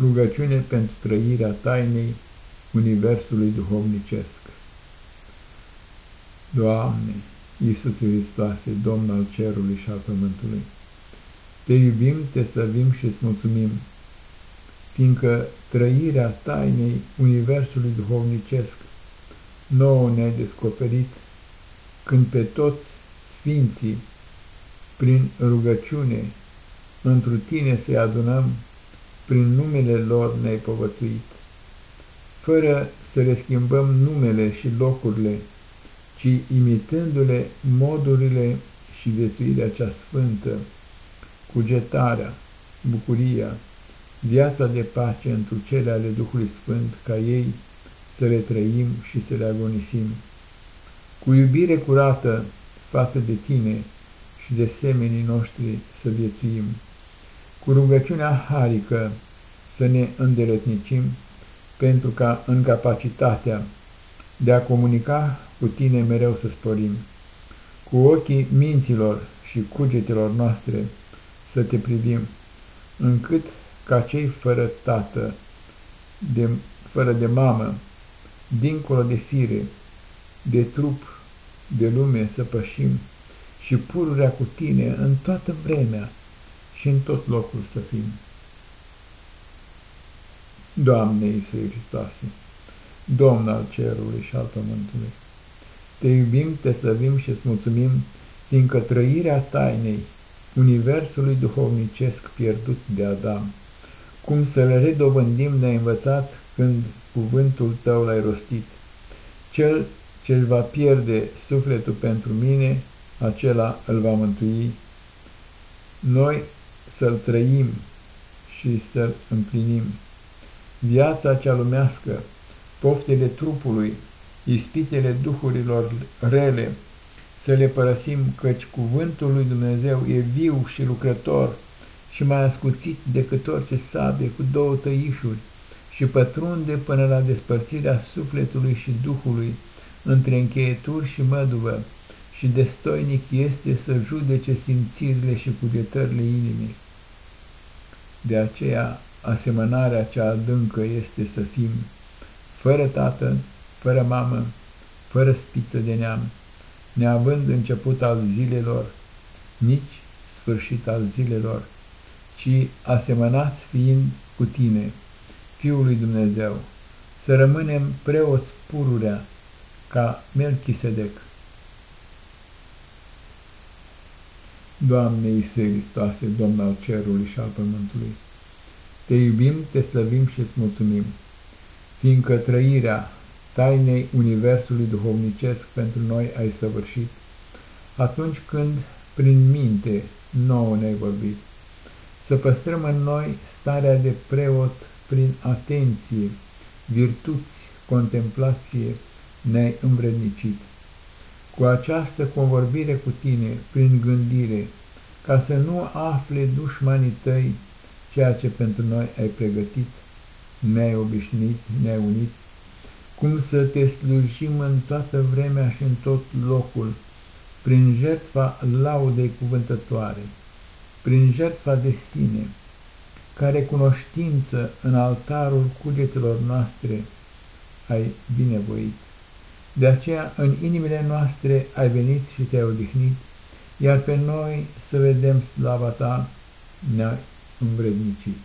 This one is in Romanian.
Rugăciune pentru trăirea tainei Universului duhovnicesc. Doamne, Iisus Hristoase, Domn al Cerului și al Pământului, Te iubim, Te slăvim și îți mulțumim, fiindcă trăirea tainei Universului duhovnicesc nouă ne-ai descoperit, când pe toți Sfinții, prin rugăciune, întru Tine să-i adunăm, prin numele lor ne-ai povățuit, fără să le schimbăm numele și locurile, ci imitându-le modurile și viețuirea cea sfântă, cugetarea, bucuria, viața de pace întru cele ale Duhului Sfânt, ca ei să le trăim și să le agonisim. Cu iubire curată față de Tine și de semenii noștri să viețuim cu rugăciunea harică să ne îndeletnicim, pentru ca în capacitatea de a comunica cu tine mereu să sporim, cu ochii minților și cugetelor noastre să te privim, încât ca cei fără tată, de, fără de mamă, dincolo de fire, de trup, de lume să pășim și pururea cu tine în toată vremea, și în tot locul să fim. Doamne Iisuse Hristoase, Domn al cerului și al pământului, Te iubim, Te slăvim și îți mulțumim, fiindcă trăirea tainei Universului duhovnicesc pierdut de Adam, cum să le redobândim ne-ai învățat când cuvântul Tău l-ai rostit. Cel ce îl va pierde sufletul pentru mine, acela îl va mântui. Noi să-l trăim și să-l împlinim. Viața cea lumească, poftele trupului, ispitele duhurilor rele, să le părăsim, căci cuvântul lui Dumnezeu e viu și lucrător și mai ascuțit decât orice sabie cu două tăișuri și pătrunde până la despărțirea sufletului și duhului între încheieturi și măduvă și destoinic este să judece simțirile și cugetările inimii. De aceea, asemănarea cea adâncă este să fim fără tată, fără mamă, fără spiță de neam, neavând început al zilelor, nici sfârșit al zilelor, ci asemănați fiind cu tine, Fiul lui Dumnezeu, să rămânem preoți pururea ca Melchisedec. Doamne Iisuse Hristoase, Domn al cerului și al pământului, Te iubim, Te slăvim și îți mulțumim, fiindcă trăirea tainei Universului duhovnicesc pentru noi ai săvârșit, atunci când, prin minte, nouă ne-ai vorbit, să păstrăm în noi starea de preot prin atenție, virtuți, contemplație, ne-ai învrednicit cu această convorbire cu tine, prin gândire, ca să nu afle dușmanii tăi ceea ce pentru noi ai pregătit, ne-ai obișnuit, ne-ai unit, cum să te slujim în toată vremea și în tot locul, prin jertfa laudei cuvântătoare, prin jertfa de sine, care cunoștință în altarul cugetelor noastre ai binevoit. De aceea, în inimile noastre ai venit și te-ai odihnit, iar pe noi să vedem slava ta ne-a învrednicit.